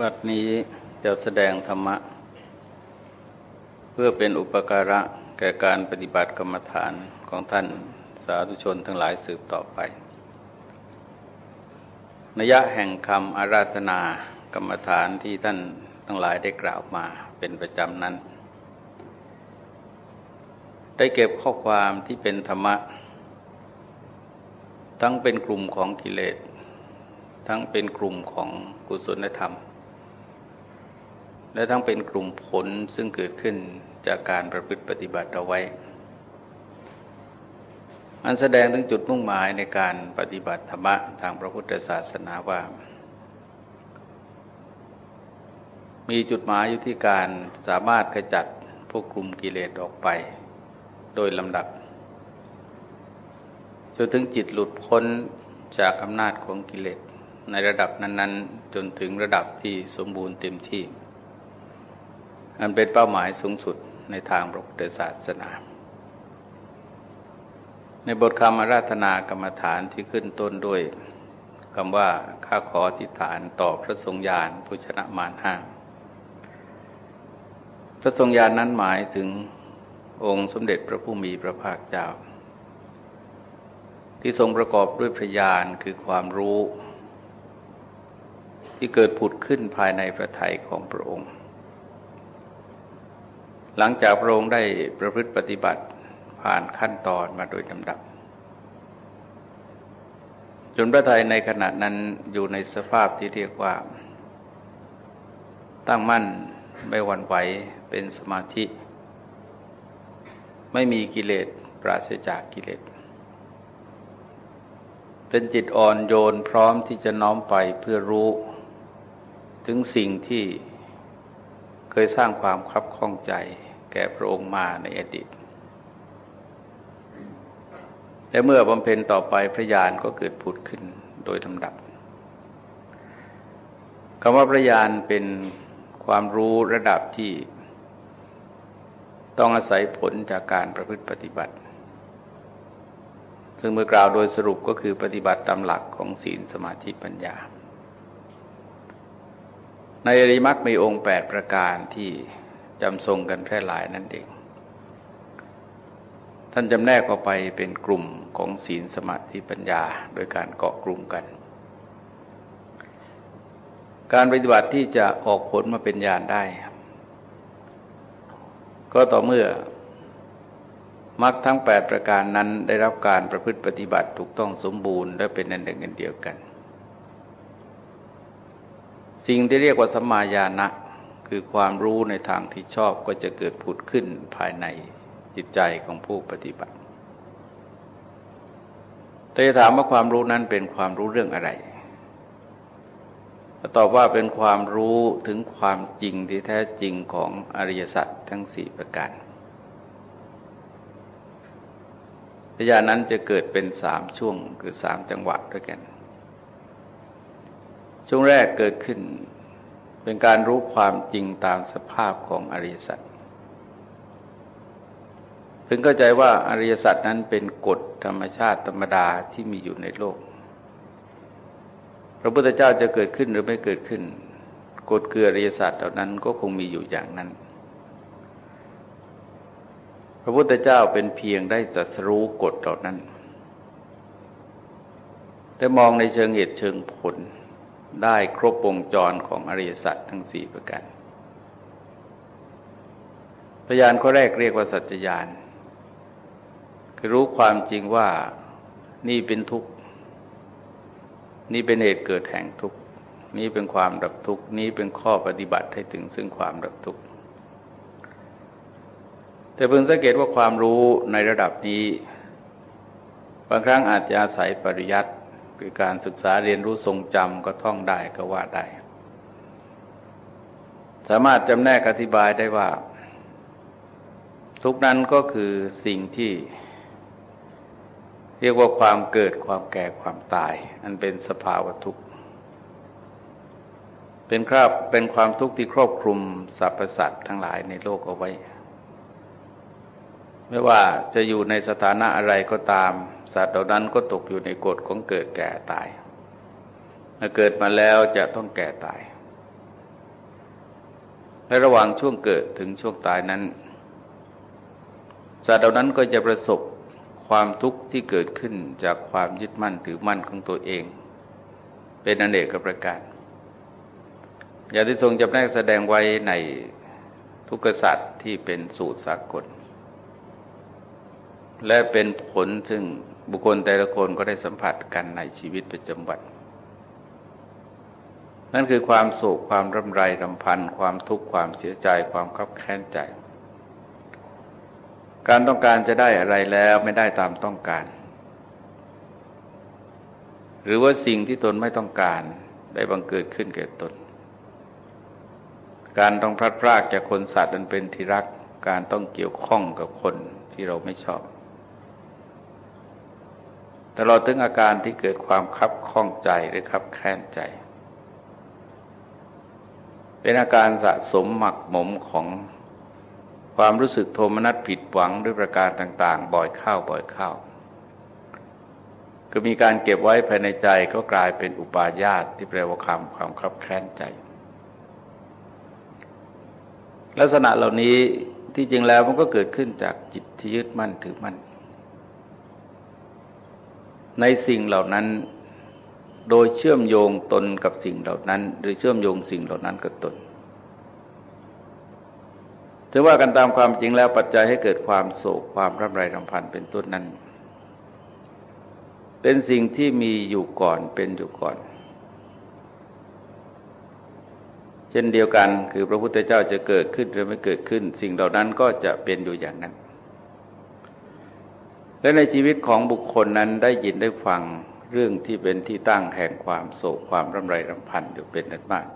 วัดนี้จะแสดงธรรมะ เพื่อเป็นอุปการะแก่การปฏิบัติกรรมฐานของท่านสาธุชนทั้งหลายสืบต่อไปนยะแห่งคำอาราธนากรรมฐานที่ท่านทั้งหลายได้กล่าวมาเป็นประจำนั้น ได้เก็บข้อความที่เป็นธรรมะ ทั้งเป็นกลุ่มของกิเลสทั้งเป็นกลุ่มของกุศลธรรม และทั้งเป็นกลุ่มผลซึ่งเกิดขึ้นจากการประพฤติปฏิบัติเอาไว้อันแสดงถึงจุดมุ่งหมายในการปฏิบัติธรรมะทางพระพุทธศาสนาว่า มีจุดหมายอยู่ที่การสามารถขจัดพวกกลุ่มกิเลสออกไป โดยลำดับจนถึงจิตหลุดพ้นจากอำนาจของกิเลสในระดับนั้น ๆ จนถึงระดับที่สมบูรณ์เต็มที่ อันเป็นเป้าหมายสูงสุดในทางพระพุทธศาสนา ในบทคำอาราธนากรรมฐานที่ขึ้นต้นด้วยคำว่าข้าขอทิฐานต่อพระทรงญาณผู้ชนะมารห้าพระทรงญาณนนั้นหมายถึงองค์สมเด็จพระผู้มีพระภาคเจ้า ที่ทรงประกอบด้วยพระญาณคือความรู้ ที่เกิดผุดขึ้นภายในพระทัยของพระองค์ หลังจากพระองค์ได้ประพฤติปฏิบัติผ่านขั้นตอนมาโดยลำดับ จนพระไทยในขณะนั้นอยู่ในสภาพที่เรียกว่า ตั้งมั่นไม่หวั่นไหวเป็นสมาธิ ไม่มีกิเลสปราศจากกิเลสเป็นจิตอ่อนโยนพร้อมที่จะน้อมไปเพื่อรู้ ถึงสิ่งที่เคยสร้างความคับข้องใจ ก่พระองค์มาในอดีต และเมื่อบำเพ็ญต่อไปพระญาณก็เกิดผุดขึ้นโดยลำดับคำว่าพระญาณเป็นความรู้ระดับที่ต้องอาศัยผลจากการประพฤติปฏิบัติ ซึ่งเมื่อกล่าวโดยสรุปก็คือปฏิบัติตามหลักของศีลสมาธิปัญญา ในอริมักมีองค์ 8 ประการที่ จำทรงกันแพร่หลายนั่นเอง ท่านจำแนกออกไปเป็นกลุ่มของศีลสมาธิปัญญาโดยการเกาะกลุ่มกัน การปฏิบัติที่จะออกผลมาเป็นญาณได้ ก็ต่อเมื่อมรรคทั้ง 8 ประการนั้นได้รับการประพฤติปฏิบัติถูกต้องสมบูรณ์และเป็นอันหนึ่งอันเดียวกัน สิ่งที่เรียกว่าสัมมาญาณะ คือความรู้ในทางที่ชอบก็จะเกิดผุดขึ้นภายในจิตใจของผู้ปฏิบัติ แต่จะถามว่าความรู้นั้นเป็นความรู้เรื่องอะไรตอบว่าเป็นความรู้ถึงความจริงที่แท้จริงของอริยสัจทั้งสี่ประการปัญญานั้นจะเกิดเป็นสามช่วงคือสามจังหวะด้วยกัน ช่วงแรกเกิดขึ้น เป็นการรู้ความจริงตามสภาพของอริยสัจพึงเข้าใจว่าอริยสัจนั้นเป็นกฎธรรมชาติธรรมดาที่มีอยู่ในโลก พระพุทธเจ้าจะเกิดขึ้นหรือไม่เกิดขึ้น กฎคืออริยสัจเหล่านั้นก็คงมีอยู่อย่างนั้น พระพุทธเจ้าเป็นเพียงได้จัสรู้กฎเหล่านั้น แต่มองในเชิงเหตุเชิงผล ได้ครบวงจรของอริยสัจทั้งสี่ประการพยานข้อแรกเรียกว่าสัจจญาณคือรู้ความจริงว่านี่เป็นทุกข์ นี่เป็นเหตุเกิดแห่งทุกข์ นี่เป็นความดับทุกข์ นี่เป็นข้อปฏิบัติให้ถึงซึ่งความดับทุกข์ แต่เพิ่งสังเกตว่าความรู้ในระดับนี้ บางครั้งอาจจะอาศัยปริยัติ คือการศึกษาเรียนรู้ทรงจำก็ท่องได้ก็ว่าได้ สามารถจำแนกอธิบายได้ว่า ทุกนั้นก็คือสิ่งที่ เรียกว่าความเกิดความแก่ความตาย อันเป็นสภาวะทุกข์ เป็นครับเป็นความทุกข์ที่ครอบคลุมสรรพสัตว์ทั้งหลายในโลกเอาไว้ ไม่ว่าจะอยู่ในสถานะอะไรก็ตาม สัตว์เหล่านั้นก็ตกอยู่ในกฎของเกิดแก่ตายเมื่อเกิดมาแล้วจะต้องแก่ตายและระหว่างช่วงเกิดถึงช่วงตายนั้น สัตว์เหล่านั้นก็จะประสบความทุกข์ที่เกิดขึ้นจากความยึดมั่นถือมั่นของตัวเอง เป็นอนเนกประการ อย่างที่ทรงจำแนกแสดงไว้ในทุกขสัตว์ที่เป็นสูตรสากล และเป็นผลซึ่งบุคคลแต่ละคนก็ได้สัมผัสกันในชีวิตประจำวันนั่นคือความโศกความรำไรรำพัน ความทุกข์ความเสียใจความขับแค้นใจ การต้องการจะได้อะไรแล้วไม่ได้ตามต้องการ หรือว่าสิ่งที่ตนไม่ต้องการได้บังเกิดขึ้นแก่ตน การต้องพลัดพรากจากคนสัตว์นั้นเป็นที่รัก การต้องเกี่ยวข้องกับคนที่เราไม่ชอบ ตลอดถึงอาการที่เกิดความคับข้องใจหรือคับแค้นใจ เป็นอาการสะสมหมักหมมของความรู้สึกโทมนัสผิดหวังด้วยประการต่าง ๆ บ่อยเข้าบ่อยเข้าก็มีการเก็บไว้ภายในใจก็กลายเป็นอุปาญาตที่แปลว่าคำความคับแค้นใจ ลักษณะเหล่านี้ที่จริงแล้วมันก็เกิดขึ้นจากจิตที่ยึดมั่นถือมั่น ในสิ่งเหล่านั้นโดยเชื่อมโยงตนกับสิ่งเหล่านั้น หรือเชื่อมโยงสิ่งเหล่านั้นกับตนถือว่ากันตามความจริงแล้วปัจจัยให้เกิดความโศกความร่ำไรรำพันเป็นต้นนั้น เป็นสิ่งที่มีอยู่ก่อนเป็นอยู่ก่อน เช่นเดียวกันคือพระพุทธเจ้าจะเกิดขึ้นหรือไม่เกิดขึ้น สิ่งเหล่านั้นก็จะเป็นอยู่อย่างนั้น และในชีวิตของบุคคลนั้นได้ยินได้ฟังเรื่องที่เป็นที่ตั้งแห่งความโศกความรำไรรำพันอยู่เป็นนั้นมาก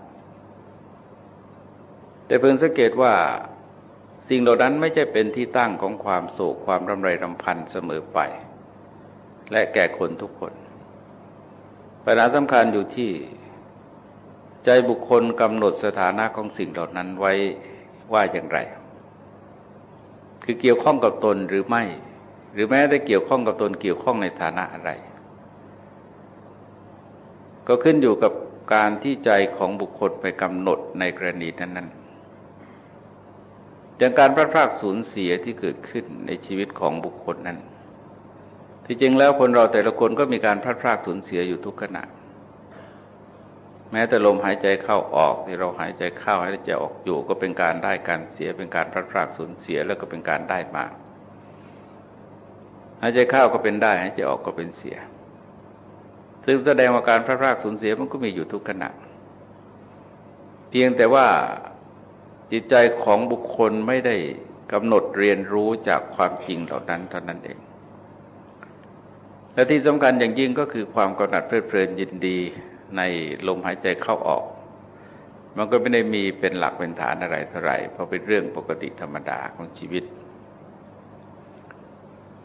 แต่เพิ่งสังเกตว่าสิ่งเหล่านั้นไม่ใช่เป็นที่ตั้งของความโศกความรำไรรำพันเสมอไป และแก่คนทุกคนปัญหาสำคัญอยู่ที่ ใจบุคคลกำหนดสถานะของสิ่งเหล่านั้นไว้ว่าอย่างไร คือเกี่ยวข้องกับตนหรือไม่ หรือแม้แต่เกี่ยวข้องกับตนเกี่ยวข้องในฐานะอะไร ก็ขึ้นอยู่กับการที่ใจของบุคคลไปกำหนดในกรณีนั้นๆอย่างการพลาดพลาดสูญเสียที่เกิดขึ้นในชีวิตของบุคคลนั้น ที่จริงแล้วคนเราแต่ละคนก็มีการพลาดพลาดสูญเสียอยู่ทุกขณะแม้แต่ลมหายใจเข้าออกที่เราหายใจเข้าหายใจออกอยู่ก็เป็นการได้การเสียเป็นการพลาดพลาดสูญเสียแล้วก็เป็นการได้มา หายใจเข้าก็เป็นได้หายใจออกก็เป็นเสีย ซึ่งแสดงว่าการพลาดพลาดสูญเสียมันก็มีอยู่ทุกขณะ เพียงแต่ว่าจิตใจของบุคคลไม่ได้กำหนดเรียนรู้จากความจริงเหล่านั้นเท่านั้นเอง และที่สำคัญอย่างยิ่งก็คือความกำหนัดเพลิดเพลินยินดีในลมหายใจเข้าออก มันก็ไม่ได้มีเป็นหลักเป็นฐานอะไรเท่าไหร่เพราะเป็นเรื่องปกติธรรมดาของชีวิต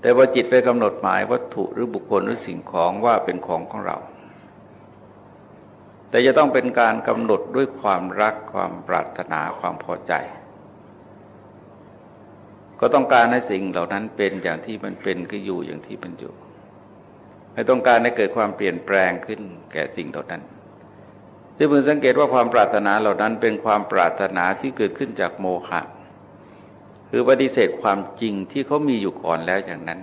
แต่ว่าจิตไปกำหนดหมายวัตถุหรือบุคคลหรือสิ่งของว่าเป็นของของเรา แต่จะต้องเป็นการกำหนดด้วยความรักความปรารถนาความพอใจ ก็ต้องการให้สิ่งเหล่านั้นเป็นอย่างที่มันเป็นคืออยู่อย่างที่มันอยู่ไม่ต้องการให้เกิดความเปลี่ยนแปลงขึ้นแก่สิ่งเหล่านั้นจะพึงสังเกตว่าความปรารถนาเหล่านั้นเป็นความปรารถนาที่เกิดขึ้นจากโมหะ คือปฏิเสธความจริงที่เขามีอยู่ก่อนแล้วอย่างนั้น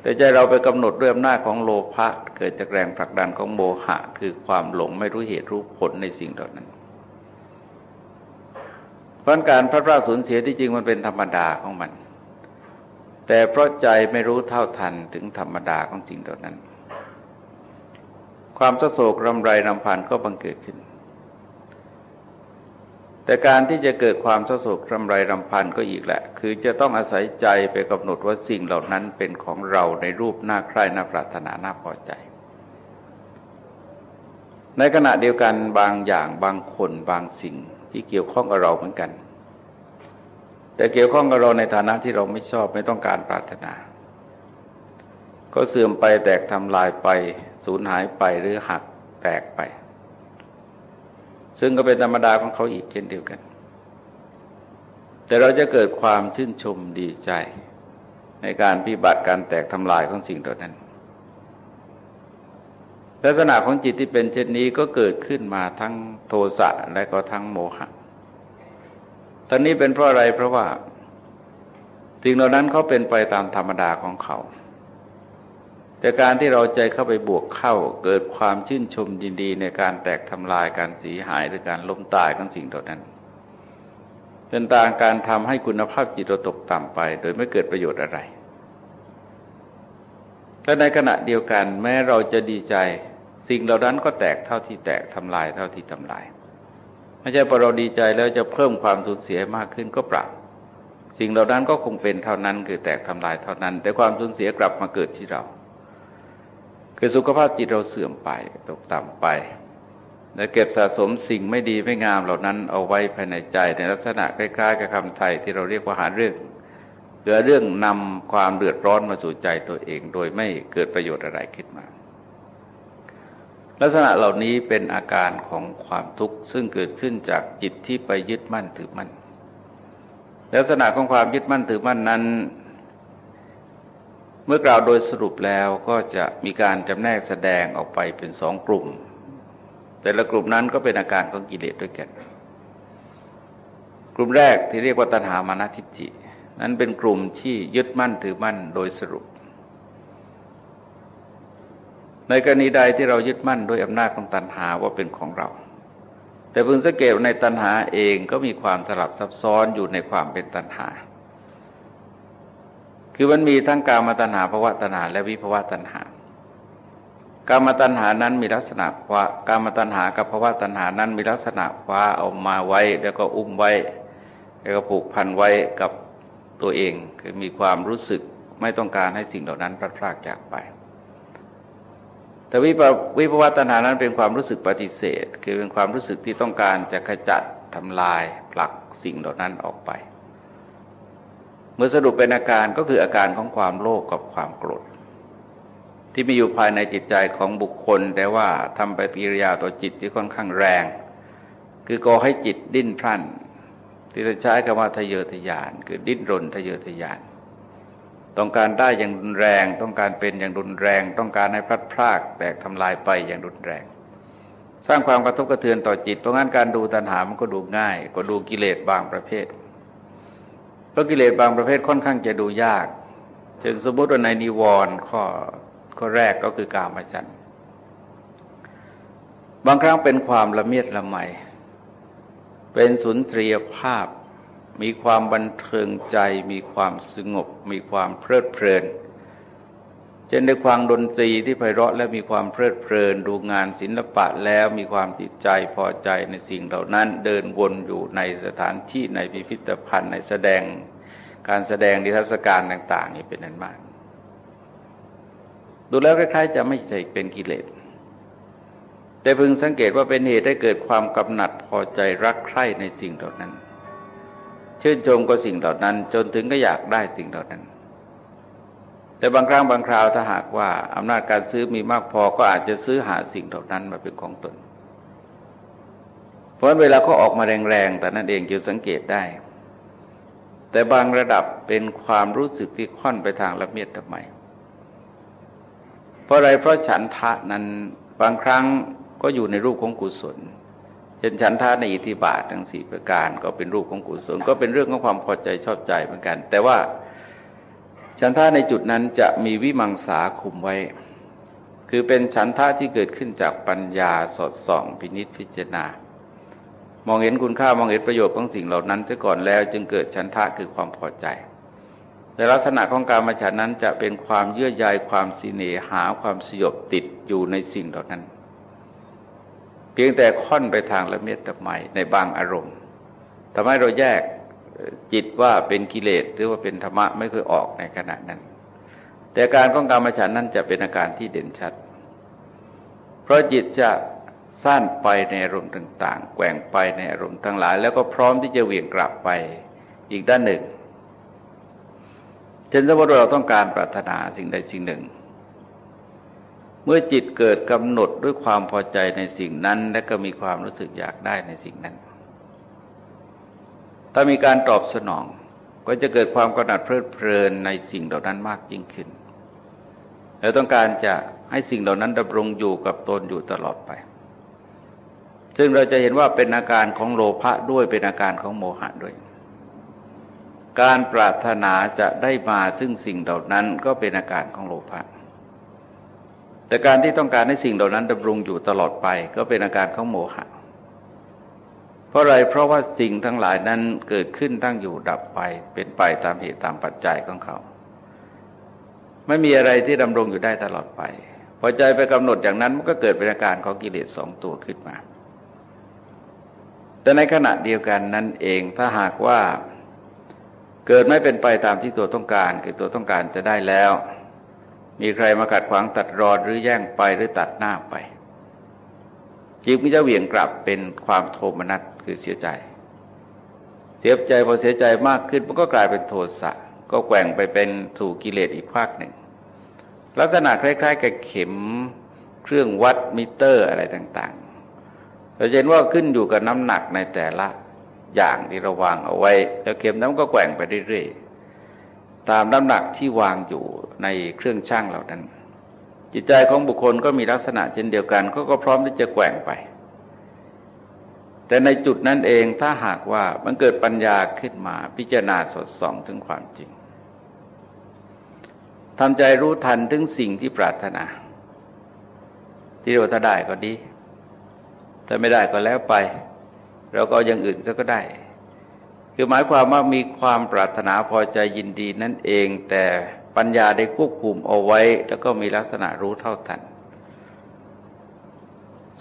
แต่ใจเราไปกำหนดด้วยอำนาจของโลภะเกิดจากแรงผลักดันของโมหะ คือความหลงไม่รู้เหตุรู้ผลในสิ่งเหล่านั้นเพราะการพลาดพลาดสูญเสียที่จริงมันเป็นธรรมดาของมัน แต่เพราะใจไม่รู้เท่าทันถึงธรรมดาของสิ่งเหล่านั้น ความโศกรำไรรำพันก็บังเกิดขึ้น แต่การที่จะเกิดความเศร้าโศกรำไรรำพันก็อีกแหละ คือจะต้องอาศัยใจไปกำหนดว่าสิ่งเหล่านั้นเป็นของเราในรูปหน้าใคร่หน้าปรารถนาหน้าพอใจ ในขณะเดียวกันบางอย่างบางคนบางสิ่งที่เกี่ยวข้องกับเราเหมือนกัน แต่เกี่ยวข้องกับเราในฐานะที่เราไม่ชอบไม่ต้องการปรารถนา ก็เสื่อมไปแตกทำลายไปสูญหายไปหรือหักแตกไป ซึ่งก็เป็นธรรมดาของเขาอีกเช่นเดียวกัน แต่เราจะเกิดความชื่นชมดีใจ ในการพิบัติการแตกทำลายของสิ่งเหล่านั้น ลักษณะของจิตที่เป็นเช่นนี้ก็เกิดขึ้นมาทั้งโทสะและก็ทั้งโมหะตอนนี้เป็นเพราะอะไรเพราะว่าสิ่งเหล่านั้นเขาเป็นไปตามธรรมดาของเขา แต่การที่เราใจเข้าไปบวกเข้าเกิดความชื่นชมยินดีในการแตกทำลายการสีหายหรือการล้มตายของสิ่งเหล่านั้น เป็นตางการทำให้คุณภาพจิตเราตกต่ำไป โดยไม่เกิดประโยชน์อะไรและในขณะเดียวกันแม้เราจะดีใจสิ่งเหล่านั้นก็แตกเท่าที่แตกทำลายเท่าที่ทำลาย ไม่ใช่พอเราดีใจแล้วจะเพิ่มความสูญเสียมากขึ้นก็ปรับสิ่งเหล่านั้นก็คงเป็นเท่านั้นคือแตกทำลายเท่านั้น แต่ความสูญเสียกลับมาเกิดที่เรา คือสุขภาพจิตเราเสื่อมไปตกต่ำไปและเก็บสะสมสิ่งไม่ดีไม่งามเหล่านั้นเอาไว้ภายในใจในลักษณะคล้ายๆกับคำไทยที่เราเรียกว่าหาเรื่องเหลือเรื่องนำความเดือดร้อนมาสู่ใจตัวเอง โดยไม่เกิดประโยชน์อะไรขึ้นมา ลักษณะเหล่านี้เป็นอาการของความทุกข์ซึ่งเกิดขึ้นจากจิตที่ไปยึดมั่นถือมั่น ลักษณะของความยึดมั่นถือมั่นนั้น เมื่อกล่าวโดยสรุปแล้วก็จะมีการจำแนกแสดงออกไปเป็นสองกลุ่ม แต่ละกลุ่มนั้นก็เป็นอาการของกิเลสด้วยกัน กลุ่มแรกที่เรียกว่าตัณหามานะทิฏฐินั้นเป็นกลุ่มที่ยึดมั่นถือมั่นโดยสรุป ในกรณีใดที่เรายึดมั่นด้วยอำนาจของตัณหาว่าเป็นของเรา แต่พึงสังเกตในตัณหาเองก็มีความสลับซับซ้อนอยู่ในความเป็นตัณหา คือมันมีทั้งกามตัณหาภาวะตัณหา และวิภาวะตัณหากามตัณหานั้นมีลักษณะคว้ากามตัณหากับภาวะตัณหานั้นมีลักษณะคว้าเอามาไว้ แล้วก็อุ้มไว้ แล้วก็ผูกพันไว้กับตัวเองคือมีความรู้สึกไม่ต้องการให้สิ่งเหล่านั้นพลาดพลาดจากไป แต่วิปวิภวตนานั้นเป็นความรู้สึกปฏิเสธ คือเป็นความรู้สึกที่ต้องการจะขจัดทำลายผลักสิ่งเหล่านั้นออกไป เมื่อสรุปเป็นอาการก็คืออาการของความโลภกับความโกรธ ที่มีอยู่ภายในจิตใจของบุคคล แต่ว่าทำปฏิกิริยาต่อจิตที่ค่อนข้างแรง คือก่อให้จิตดิ้นพลันที่จะใช้คำว่าทะเยอทะยาน คือดิ้นรนทะเยอทะยาน ต้องการได้อย่างรุนแรง ต้องการเป็นอย่างรุนแรง ต้องการให้พลัดพรากแตกทำลายไปอย่างรุนแรง สร้างความกระทบกระเทือนต่อจิตเพราะงั้นการดูตัณหามันก็ดูง่าย ก็ดูกิเลสบางประเภท พราะกิเลสบางประเภทค่อนข้างจะดูยากเช่นสมมติว่าในนิวรณ์ข้อข้อแรกก็คือกามฉันบางครั้งเป็นความละเมียดละไมเป็นสุนทรียภาพ มีความบันเทิงใจ มีความสงบ มีความเพลิดเพลิน เช่นในความดนตรีที่ไพเราะและมีความเพลิดเพลินดูงานศิลปะแล้วมีความติดใจพอใจในสิ่งเหล่านั้นเดินวนอยู่ในสถานที่ในพิพิธภัณฑ์ในแสดงการแสดงนิทรรศการต่าง ๆ นี่เป็นนั้นมาก ดูแล้วคล้ายๆ จะไม่ใช่เป็นกิเลสแต่พึงสังเกตว่าเป็นเหตุให้เกิดความกำหนัดพอใจรักใคร่ในสิ่งเหล่านั้น ชื่นชมกับสิ่งเหล่านั้น จนถึงก็อยากได้สิ่งเหล่านั้น แต่บางครั้งบางคราวถ้าหากว่าอำนาจการซื้อมีมากพอก็อาจจะซื้อหาสิ่งเหล่านั้นมาเป็นของตน เพราะเวลาเขาออกมาแรงๆแต่นั่นเองจะสังเกตได้ แต่บางระดับเป็นความรู้สึกที่ค่อนไปทางละเมียดทำไมเพราะอะไรเพราะฉันทะนั้นบางครั้งก็อยู่ในรูปของกุศลเช่นฉันทาในอิทธิบาททั้งสี่ประการก็เป็นรูปของกุศลก็เป็นเรื่องของความพอใจชอบใจเหมือนกัน แต่ว่า ฉันท่าในจุดนั้นจะมีวิมังสาคุมไว้ คือเป็นฉันท่าที่เกิดขึ้นจากปัญญาสอดส่องพินิษพิจารณา มองเห็นคุณค่ามองเห็นประโยชน์ของสิ่งเหล่านั้นเสียก่อนแล้วจึงเกิดฉันทะคือความพอใจแต่ลักษณะของการมาฉันนั้นจะเป็นความเยื่อใยความสิเนหาความสยบติดอยู่ในสิ่งเหล่านั้น เพียงแต่ค่อนไปทางละเมียดละไมในบางอารมณ์ทำให้เราแยก จิตว่าเป็นกิเลสหรือว่าเป็นธรรมะไม่เคยออกในขณะนั้น แต่การของกรรมฉันนั้นจะเป็นอาการที่เด่นชัด เพราะจิตจะสั้นไปในอารมณ์ต่างๆ แกว่งไปในอารมณ์ทั้งหลาย แล้วก็พร้อมที่จะเหวี่ยงกลับไปอีกด้านหนึ่งเช่นสมมติเราต้องการปรารถนาสิ่งใดสิ่งหนึ่ง เมื่อจิตเกิดกำหนดด้วยความพอใจในสิ่งนั้น และก็มีความรู้สึกอยากได้ในสิ่งนั้น ถ้ามีการตอบสนองก็จะเกิดความกระหนัดเพลิดเพลินในสิ่งเหล่านั้นมากยิ่งขึ้น แล้วต้องการจะให้สิ่งเหล่านั้นดำรงอยู่กับตนอยู่ตลอดไป ซึ่งเราจะเห็นว่าเป็นอาการของโลภะด้วยเป็นอาการของโมหะด้วย การปรารถนาจะได้มาซึ่งสิ่งเหล่านั้นก็เป็นอาการของโลภะ แต่การที่ต้องการให้สิ่งเหล่านั้นดำรงอยู่ตลอดไป ก็เป็นอาการของโมหะ เพราะอะไรเพราะว่าสิ่งทั้งหลายนั้นเกิดขึ้นตั้งอยู่ดับไป เป็นไปตามเหตุตามปัจจัยของเขา ไม่มีอะไรที่ดำรงอยู่ได้ตลอดไป พอใจไปกำหนดอย่างนั้นมันก็เกิดเป็นอาการของกิเลสสองตัวขึ้นมา แต่ในขณะเดียวกันนั้นเองถ้าหากว่าเกิดไม่เป็นไปตามที่ตัวต้องการ คือตัวต้องการจะได้แล้ว มีใครมาขัดขวางตัดรอดหรือแย่งไปหรือตัดหน้าไป จิตก็จะเหวี่ยงกลับเป็นความโทมนัสคือเสียใจ เสียใจพอเสียใจมากขึ้นมันก็กลายเป็นโทสะก็แกว่งไปเป็นสู่กิเลสอีกภาคหนึ่ง ลักษณะคล้าย ๆ กับเข็มเครื่องวัดมิเตอร์อะไรต่างๆเราเห็นว่าขึ้นอยู่กับน้ำหนักในแต่ละอย่างที่เราวางเอาไว้ แล้วเข็มนั้นก็แกว่งไปเรื่อยๆตามน้ำหนักที่วางอยู่ในเครื่องช่างเหล่านั้น จิตใจของบุคคลก็มีลักษณะเช่นเดียวกันก็ก็พร้อมที่จะแกว่งไป แต่ในจุดนั้นเองถ้าหากว่ามันเกิดปัญญาขึ้นมาพิจารณาสดส่องถึงความจริงทำใจรู้ทันถึงสิ่งที่ปรารถนา ที่เราถ้าได้ก็ดี ถ้าไม่ได้ก็แล้วไป เราก็อย่างอื่นซะก็ได้ คือหมายความว่ามีความปรารถนาพอใจยินดีนั่นเองแต่ ปัญญาได้ควบคุมเอาไว้ แล้วก็มีลักษณะรู้เท่าทัน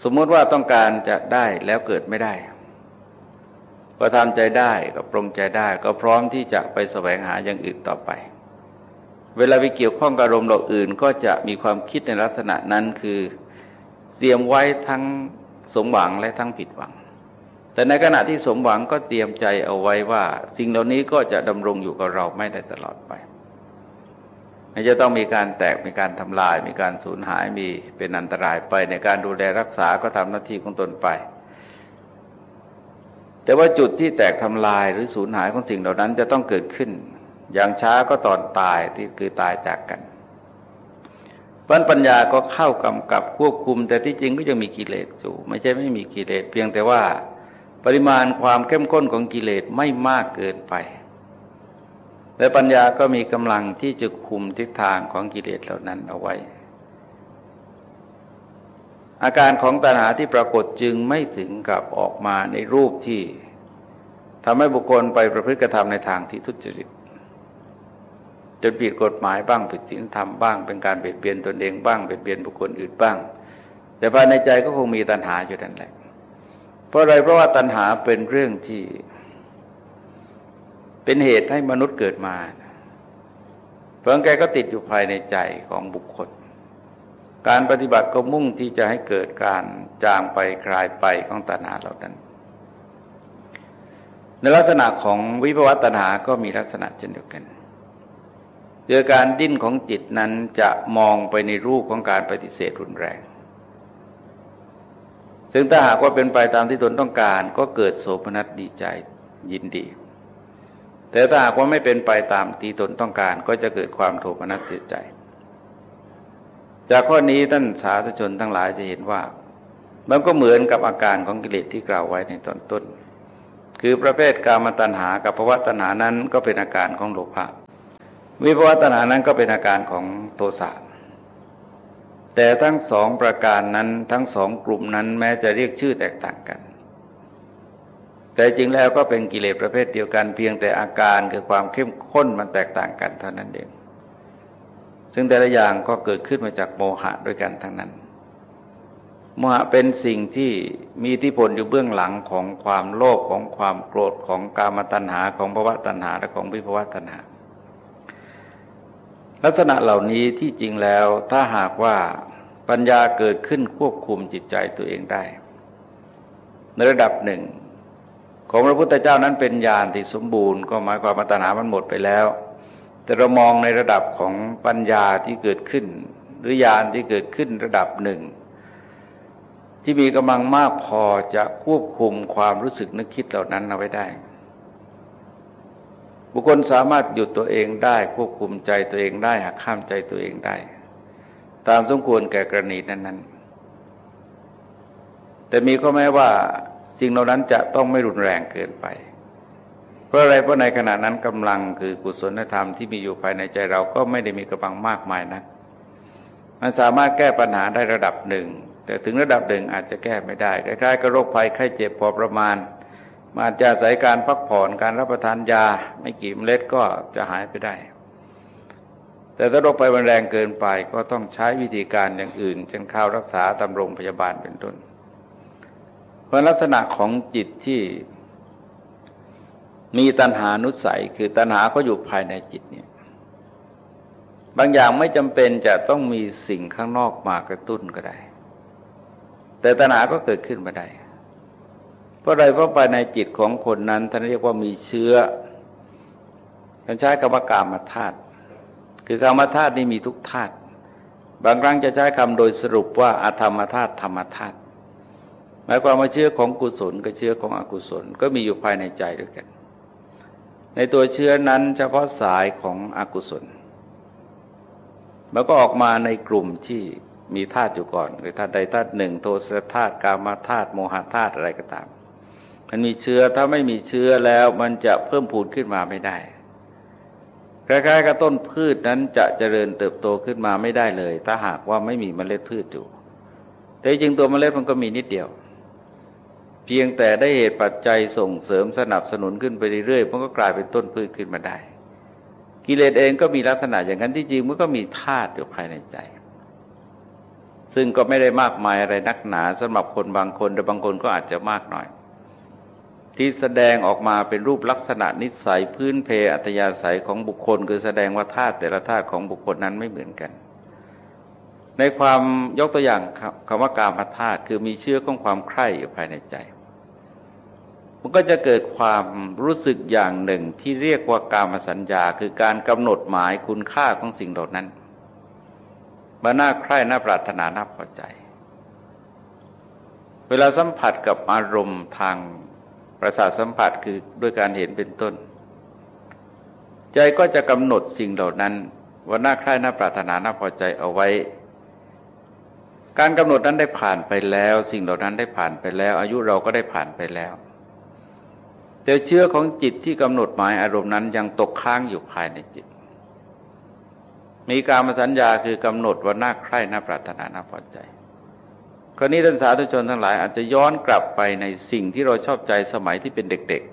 สมมติว่าต้องการจะได้แล้วเกิดไม่ได้ ก็ทำใจได้ก็ปรงใจได้ก็พร้อมที่จะไปแสวงหาอย่างอื่นต่อไป เวลาไปเกี่ยวข้องกับอารมณ์เราอื่น ก็จะมีความคิดในลักษณะนั้นคือเตรียมไว้ทั้งสมหวังและทั้งผิดหวัง แต่ในขณะที่สมหวังก็เตรียมใจเอาไว้ว่า สิ่งเหล่านี้ก็จะดำรงอยู่กับเราไม่ได้ตลอดไป มันจะต้องมีการแตกมีการทำลาย มีการสูญหายมีเป็นอันตรายไปในการดูแลรักษาก็ทำหน้าที่ของตนไป แต่ว่าจุดที่แตกทำลายหรือสูญหายของสิ่งเหล่านั้นจะต้องเกิดขึ้น อย่างช้าก็ตอนตายที่คือตายจากกันปัญปัญญาก็เข้ากำกับควบคุม แต่ที่จริงก็ยังมีกิเลสอยู่ ไม่ใช่ไม่มีกิเลสเพียงแต่ว่า ปริมาณความเข้มข้นของกิเลสไม่มากเกินไป และปัญญาก็มีกำลังที่จะคุมทิศทางของกิเลสเหล่านั้นเอาไว้ อาการของตัณหาที่ปรากฏจึงไม่ถึงกับออกมาในรูปที่ทำให้บุคคลไปประพฤติกระทำในทางที่ทุจริตจนผิดกฎหมายบ้างผิดศีลธรรมบ้าง เป็นการเบียดเบียนตนเองบ้างเบียดเบียนบุคคลอื่นบ้าง แต่ภายในใจก็คงมีตัณหาอยู่นั่นแหละเพราะอะไรเพราะว่าตัณหาเป็นเรื่องที่ เป็นเหตุให้มนุษย์เกิดมา เพราะแกก็ติดอยู่ภายในใจของบุคคล การปฏิบัติก็มุ่งที่จะให้เกิดการจางไปคลายไปของตัณหาเหล่านั้น ในลักษณะของวิภวตัณหาก็มีลักษณะเช่นเดียวกันโดยการดิ้นของจิตนั้นจะมองไปในรูปของการปฏิเสธรุนแรง ซึ่งถ้าหากว่าเป็นไปตามที่ตนต้องการ ก็เกิดโสมนัสดีใจยินดี แต่ถ้าหากว่าไม่เป็นไปตามที่ตนต้องการ ก็จะเกิดความโทมนัสเสียใจ จากข้อนี้ท่านสาธุชนทั้งหลายจะเห็นว่า มันก็เหมือนกับอาการของกิเลสที่กล่าวไว้ในตอนต้น คือประเภทกามตัณหากับภวะตัณหานั้นก็เป็นอาการของโลภะวิภวะตัณหานั้นก็เป็นอาการของโทสะแต่ทั้งสองประการนั้นทั้งสองกลุ่มนั้นแม้จะเรียกชื่อแตกต่างกัน แต่จริงแล้วก็เป็นกิเลสประเภทเดียวกันเพียงแต่อาการคือความเข้มข้นมันแตกต่างกันเท่านั้นเอง ซึ่งแต่ละอย่างก็เกิดขึ้นมาจากโมหะด้วยกันทั้งนั้น โมหะเป็นสิ่งที่มีอิทธิพลอยู่เบื้องหลังของความโลภของความโกรธของกามตัณหาของภวะตัณหาและของวิภวะตัณหา ลักษณะเหล่านี้ที่จริงแล้วถ้าหากว่าปัญญาเกิดขึ้นควบคุมจิตใจตัวเองได้ ในระดับหนึ่ง ของพระพุทธเจ้านั้นเป็นญาณที่สมบูรณ์ก็หมายความว่าตัณหามันหมดไปแล้ว แต่เรามองในระดับของปัญญาที่เกิดขึ้น หรือญาณที่เกิดขึ้นระดับหนึ่ง ที่มีกำลังมากพอจะควบคุมความรู้สึกนึกคิดเหล่านั้นเอาไว้ได้ บุคคลสามารถหยุดตัวเองได้ควบคุมใจตัวเองได้หักข้ามใจตัวเองได้ ตามสมควรแก่กรณีนั้นๆแต่มีข้อแม้ว่า สิ่งเหล่านั้นจะต้องไม่รุนแรงเกินไป เพราะอะไรเพราะในขณะนั้นกำลังคือกุศลธรรมที่มีอยู่ภายในใจเราก็ไม่ได้มีกำลังมากมายนะักมันสามารถแก้ปัญหาได้ระดับหนึ่ง แต่ถึงระดับหนึ่งอาจจะแก้ไม่ได้คล้ายๆกับโรคภัยไข้เจ็บพอประมาณมาจจะอาศัยการพักผ่อนการรับประทานยา ไม่กี่เมล็ดก็จะหายไปได้ แต่ถ้าโรคภัยมันแรงเกินไปก็ต้องใช้วิธีการอย่างอื่น เช่นข้าวรักษาตามโรงพยาบาลเป็นต้น ราะลักษณะของจิตที่มีตัณหานุสัย คือตัณหาก็อยู่ภายในจิตเนี่ยบางอย่างไม่จำเป็นจะต้องมีสิ่งข้างนอกมากระตุ้นก็ได้ แต่ตัณหาก็เกิดขึ้นมาได้ เพราะอะไรเพราะภายในจิตของคนนั้นท่านเรียกว่ามีเชื้อท่านใช้คำว่ากามธาตุคือกามธาตุนี่มีทุกธาตุบางครั้งจะใช้คำโดยสรุปว่าอาธรรมธาตุธรรมธาตุ หมายความว่าเชื้อของกุศลกับเชื้อของอกุศลก็มีอยู่ภายในใจด้วยกัน ในตัวเชื้อนั้นเฉพาะสายของอกุศลมันก็ออกมาในกลุ่มที่มีธาตุอยู่ก่อนคือธาตุใดธาตุหนึ่ง โทสะธาตุกามาธาตุโมหะธาตุอะไรก็ตาม มันมีเชื้อถ้าไม่มีเชื้อแล้วมันจะเพิ่มพูนขึ้นมาไม่ได้คล้ายๆกับต้นพืชนั้นจะเจริญเติบโตขึ้นมาไม่ได้เลย ถ้าหากว่าไม่มีเมล็ดพืชอยู่ แต่จริงตัวเมล็ดมันก็มีนิดเดียว เพียงแต่ได้เหตุปัจจัยส่งเสริมสนับสนุนขึ้นไปเรื่อยๆมันก็กลายเป็นต้นพืชขึ้นมาได้ กิเลสเองก็มีลักษณะอย่างนั้นที่จริงมันก็มีธาตุอยู่ภายในใจ ซึ่งก็ไม่ได้มากมายอะไรนักหนาสำหรับคนบางคนแต่บางคนก็อาจจะมากหน่อย ที่แสดงออกมาเป็นรูปลักษณะนิสัยพื้นเพอัตยาศัยของบุคคล คือแสดงว่าธาตุแต่ละธาตุของบุคคลนั้นไม่เหมือนกันในความยกตัวอย่างคำว่ากามธาตุคือมีเชื้อของความใคร่อยู่ภายในใจ มันก็จะเกิดความรู้สึกอย่างหนึ่งที่เรียกว่ากามสัญญา คือการกำหนดหมายคุณค่าของสิ่งเหล่านั้นมาน่าใคร่น่าปรารถนาน่าพอใจ เวลาสัมผัสกับอารมณ์ทางประสาทสัมผัสคือด้วยการเห็นเป็นต้น ใจก็จะกำหนดสิ่งเหล่านั้นว่าน่าใคร่น่าปรารถนาน่าพอใจเอาไว้ การกำหนดนั้นได้ผ่านไปแล้ว สิ่งเหล่านั้นได้ผ่านไปแล้ว อายุเราก็ได้ผ่านไปแล้ว แต่เชื้อของจิตที่กำหนดหมายอารมณ์นั้นยังตกค้างอยู่ภายในจิต มีการมาสัญญาคือกำหนดว่าน่าใคร่น่าปรารถนาน่าพอใจคราวนี้ท่านสาธุชนทั้งหลายอาจจะย้อนกลับไปในสิ่งที่เราชอบใจสมัยที่เป็นเด็ก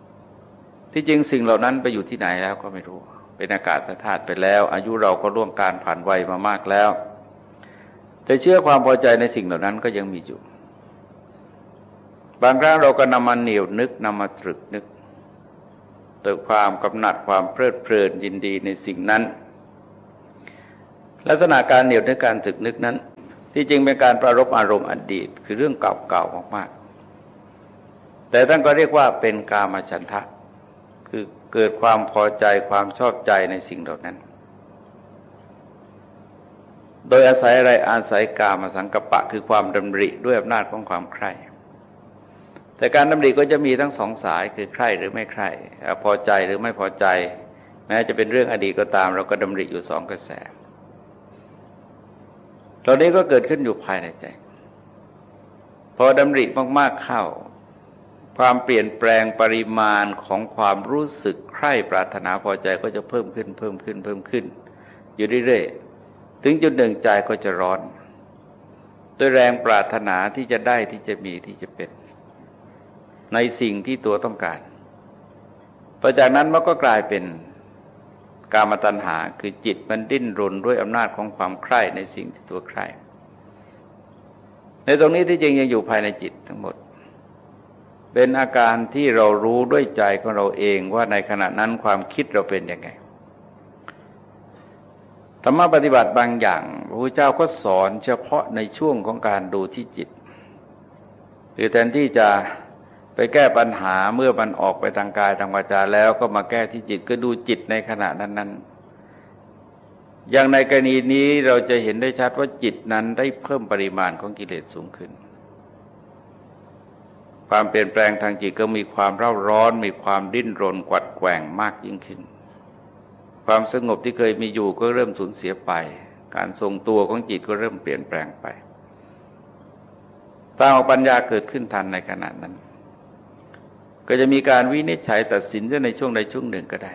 ๆ ที่จริงสิ่งเหล่านั้นไปอยู่ที่ไหนแล้วก็ไม่รู้ เป็นอากาศธาตุไปแล้ว อายุเราก็ล่วงการผ่านวัยมามากแล้ว แต่เชื่อความพอใจในสิ่งเหล่านั้นก็ยังมีอยู่ บางครั้งเราก็นำมาเหนียวนึกนำมาตรึกนึกเติมความกำหนัดความเพลิดเพลินยินดีในสิ่งนั้น ลักษณะการเหนียวนึกการตึกนึกนั้น ที่จริงเป็นการประรบอารมณ์อดีต คือเรื่องเก่าๆมากๆ แต่ท่านก็เรียกว่าเป็นกามฉันทะ คือเกิดความพอใจความชอบใจในสิ่งเหล่านั้น โดยอาศัยอะไรอาศัยกามสังกปะ คือความดำริด้วยอำนาจของความใคร่ แต่การดำริก็จะมีทั้งสองสายคือใคร่หรือไม่ใคร่พอใจหรือไม่พอใจ แม้จะเป็นเรื่องอดีตก็ตาม เราก็ดำริอยู่สองกระแสตอนนี้ก็เกิดขึ้นอยู่ภายในใจ พอดำริมากๆเข้า ความเปลี่ยนแปลงปริมาณของความรู้สึกใคร่ปรารถนาพอใจก็จะเพิ่มขึ้นเพิ่มขึ้นเพิ่มขึ้น อยู่เรื่อยๆ ถึงจุดหนึ่งใจก็จะร้อน ด้วยแรงปรารถนาที่จะได้ที่จะมีที่จะเป็น ในสิ่งที่ตัวต้องการพอจากนั้นมันก็กลายเป็นกามตัณหา คือจิตมันดิ้นรนด้วยอำนาจของความใคร่ในสิ่งที่ตัวใคร่ ในตรงนี้ที่จริงยังอยู่ภายในจิตทั้งหมด เป็นอาการที่เรารู้ด้วยใจของเราเองว่าในขณะนั้นความคิดเราเป็นยังไง ธรรมะปฏิบัติบางอย่างพระพุทธเจ้าก็สอนเฉพาะในช่วงของการดูที่จิต หรือแทนที่จะ แก้ปัญหาเมื่อมันออกไปทางกายทางวาจาแล้วก็มาแก้ที่จิตก็ดูจิตในขณะนั้นๆ อย่างในกรณีนี้เราจะเห็นได้ชัดว่าจิตนั้นได้เพิ่มปริมาณของกิเลสสูงขึ้น ความเปลี่ยนแปลงทางจิตก็มีความเร่าร้อน มีความดิ้นรนกวัดแกว่งมากยิ่งขึ้น ความสงบที่เคยมีอยู่ก็เริ่มสูญเสียไป การทรงตัวของจิตก็เริ่มเปลี่ยนแปลงไปตาออกปัญญาเกิดขึ้นทันในขณะนั้น ก็จะมีการวินิจฉัยตัดสินในช่วงใดช่วงหนึ่งก็ได้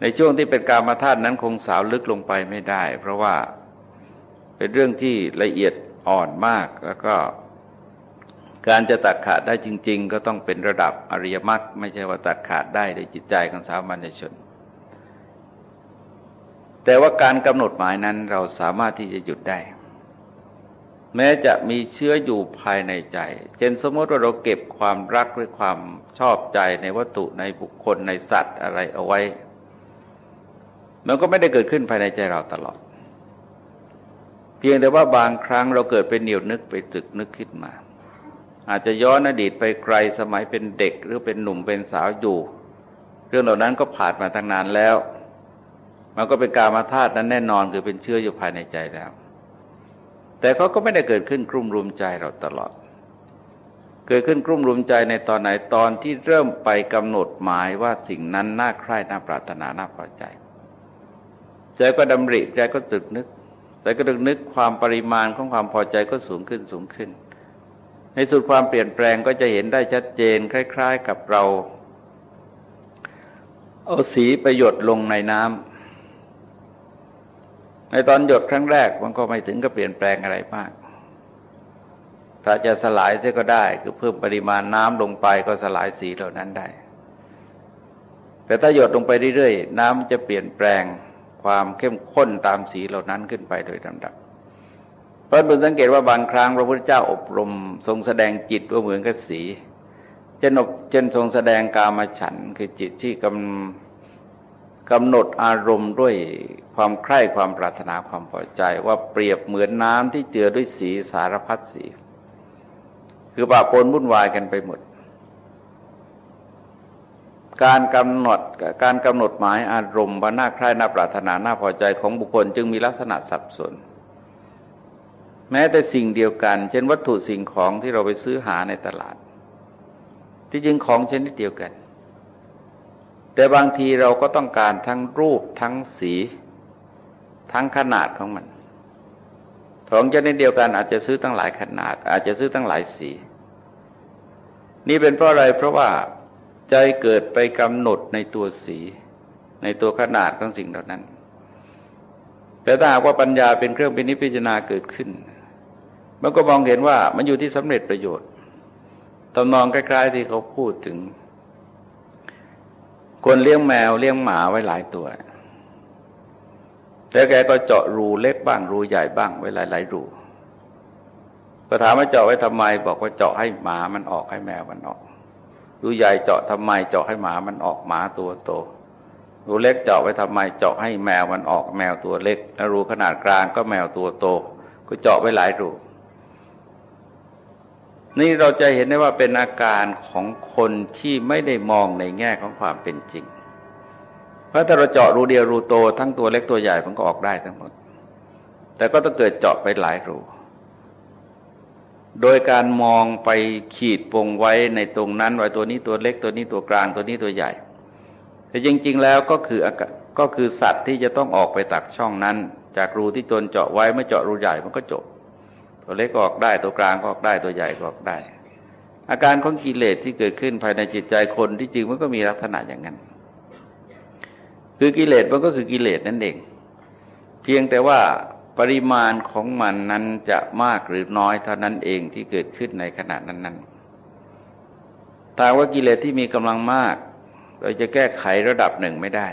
ในช่วงที่เป็นการมาธาตุนั้นคงสาวลึกลงไปไม่ได้ เพราะว่าเป็นเรื่องที่ละเอียดอ่อนมากแล้วก็การจะตัดขาดได้จริง ๆ ก็ต้องเป็นระดับอริยมรรคไม่ใช่ว่าตัดขาดได้ในจิตใจของสามัญชน แต่ว่าการกำหนดหมายนั้นเราสามารถที่จะหยุดได้ แม้จะมีเชื้ออยู่ภายในใจ เช่นสมมติว่าเราเก็บความรักหรือความชอบใจในวัตถุในบุคคลในสัตว์อะไรเอาไว้ มันก็ไม่ได้เกิดขึ้นภายในใจเราตลอด เพียงแต่ว่าบางครั้งเราเกิดเป็นเหนียวนึกไปตึกนึกขึ้นมา อาจจะย้อนอดีตไปไกลสมัยเป็นเด็กหรือเป็นหนุ่มเป็นสาวอยู่ เรื่องเหล่านั้นก็ผ่านมาตั้งนานแล้ว มันก็เป็นการมาธาตุนั้นแน่นอนคือเป็นเชื่ออยู่ภายในใจแล้ว แต่เขาก็ไม่ได้เกิดขึ้นกลุ่มรุมใจเราตลอด เกิดขึ้นกลุ่มรุมใจในตอนไหนตอนที่เริ่มไปกำหนดหมายว่าสิ่งนั้นน่าใคร่น่าปรารถนาน่าพอใจ ใจก็ดำริใจก็ตึกนึกใจก็ตึกนึกความปริมาณของความพอใจก็สูงขึ้นสูงขึ้น ในสุดความเปลี่ยนแปลงก็จะเห็นได้ชัดเจนคล้าย ๆ กับเราเอาสีไปหยดลงในน้ำ ในตอนหยดครั้งแรกมันก็ไม่ถึงกับเปลี่ยนแปลงอะไรมาก ถ้าจะสลายเสียก็ได้คือเพิ่มปริมาณน้ำลงไปก็สลายสีเหล่านั้นได้ แต่ถ้าหยดลงไปเรื่อยๆ น้ำจะเปลี่ยนแปลงความเข้มข้นตามสีเหล่านั้นขึ้นไปโดยลำดับ เพราะบุญสังเกตว่าบางครั้งพระพุทธเจ้าอบรม ทรงแสดงจิตว่าเหมือนกับสีเช่นเช่นทรงแสดงกามฉันคือจิตที่กำ กำหนดอารมณ์ด้วยความใคร่ความปรารถนาความพอใจ ว่าเปรียบเหมือนน้ำที่เจือด้วยสีสารพัดสี คือปะปนวุ่นวายกันไปหมด การกำหนดการกำหนดหมายอารมณ์ว่าน่าใคร่น่าปรารถนาน่าพอใจของบุคคลจึงมีลักษณะสับสน แม้แต่สิ่งเดียวกัน เช่นวัตถุสิ่งของที่เราไปซื้อหาในตลาด ที่จริงของชนิดเดียวกัน แต่บางทีเราก็ต้องการทั้งรูปทั้งสี ทั้งขนาดของมันของชนิดเดียวกันอาจจะซื้อตั้งหลายขนาด อาจจะซื้อตั้งหลายสี นี่เป็นเพราะอะไรเพราะว่าใจเกิดไปกำหนดในตัวสี ในตัวขนาดของสิ่งเหล่านั้น แต่ถ้าหากว่าปัญญาเป็นเครื่องพินิพิจารณาเกิดขึ้น มันก็มองเห็นว่ามันอยู่ที่สำเร็จประโยชน์ตำนองใกล้ๆที่เขาพูดถึง คนเลี้ยงแมวเลี้ยงหมาไว้หลายตัวแต่แกก็เจาะรูเล็กบ้างรูใหญ่บ้างไว้หลายๆรูก็ถามว่าเจาะไว้ทำไม บอกว่าเจาะให้หมามันออกให้แมวมันออก รูใหญ่เจาะทำไม เจาะให้หมามันออกหมาตัวโต รูเล็กเจาะไว้ทำไม เจาะให้แมวมันออกแมวตัวเล็ก แล้วรูขนาดกลางก็แมวตัวโต ก็เจาะไว้หลายรู นี่เราจะเห็นได้ว่าเป็นอาการของคนที่ไม่ได้มองในแง่ของความเป็นจริง เพราะถ้าเราเจาะรูเดียวรูโต ทั้งตัวเล็กตัวใหญ่มันก็ออกได้ทั้งหมด แต่ก็ต้องเกิดเจาะไปหลายรูโดยการมองไปขีดปงไว้ในตรงนั้นไว้ตัวนี้ตัวเล็กตัวนี้ตัวกลางตัวนี้ตัวใหญ่ แต่จริง ๆ แล้วก็คือก็คือสัตว์ที่จะต้องออกไปตักช่องนั้น จากรูที่ตนเจาะไว้เมื่อเจาะรูใหญ่มันก็จบ ตัวเล็กออกได้ตัวกลางก็ออกได้ตัวใหญ่ก็ออกได้ อาการของกิเลสที่เกิดขึ้นภายในจิตใจคนที่จริงมันก็มีลักษณะอย่างนั้น คือกิเลสมันก็คือกิเลสนั่นเอง เพียงแต่ว่าปริมาณของมันนั้นจะมากหรือน้อยเท่านั้นเองที่เกิดขึ้นในขณะนั้นๆถ้าว่ากิเลสที่มีกำลังมาก เราจะแก้ไขระดับหนึ่งไม่ได้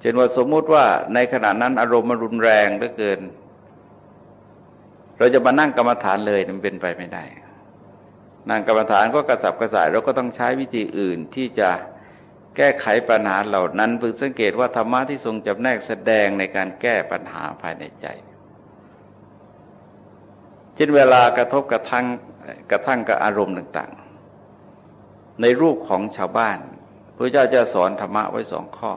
เช่นว่าสมมุติว่าในขณะนั้นอารมณ์มันรุนแรงเหลือเกิน เราจะมานั่งกรรมฐานเลยมันเป็นไปไม่ได้ นั่งกรรมฐานก็กระสับกระส่ายเราก็ต้องใช้วิธีอื่นที่จะแก้ไขปัญหาเหล่านั้นพึงสังเกตว่าธรรมะที่ทรงจำแนกแสดงในการแก้ปัญหาภายในใจเช่นเวลากระทบกระทั่งกระทั่งกับอารมณ์ต่างๆ ในรูปของชาวบ้านพระเจ้าจะสอนธรรมะไว้สองข้อ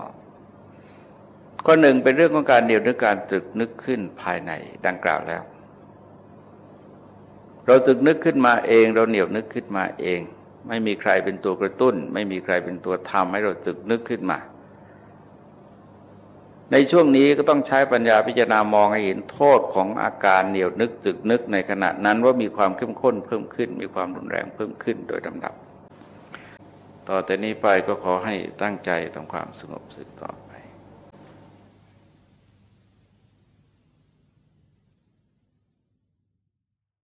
ข้อหนึ่งเป็นเรื่องของการเดียวนึกการตรึกนึกขึ้นภายในดังกล่าวแล้ว เราตึกนึกขึ้นมาเอง เราเหนียวนึกขึ้นมาเอง ไม่มีใครเป็นตัวกระตุ้น ไม่มีใครเป็นตัวทำให้เราตึกนึกขึ้นมา ในช่วงนี้ก็ต้องใช้ปัญญาพิจารณามองให้เห็นโทษของอาการเหนียวนึกตึกนึกในขณะนั้นว่ามีความเข้มข้นเพิ่มขึ้น มีความรุนแรงเพิ่มขึ้นโดยลำดับ ต่อแต่นี้ไปก็ขอให้ตั้งใจทำความสงบสึกต่อ